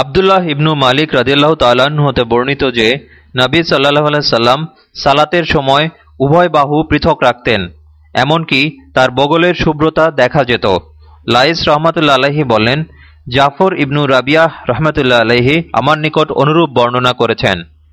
আবদুল্লাহ ইবনু মালিক রাজিয়াল্লাহ তাল্লাহ্ন হতে বর্ণিত যে, নবী সাল্লাহ সাল্লাম সালাতের সময় উভয় বাহু পৃথক রাখতেন, এমনকি তার বগলের শুভ্রতা দেখা যেত। লাইস রহমতুল্লা আলহি বলেন, জাফর ইবনু রাবিয়াহ রহমতুল্লা আলহি আমার নিকট অনুরূপ বর্ণনা করেছেন।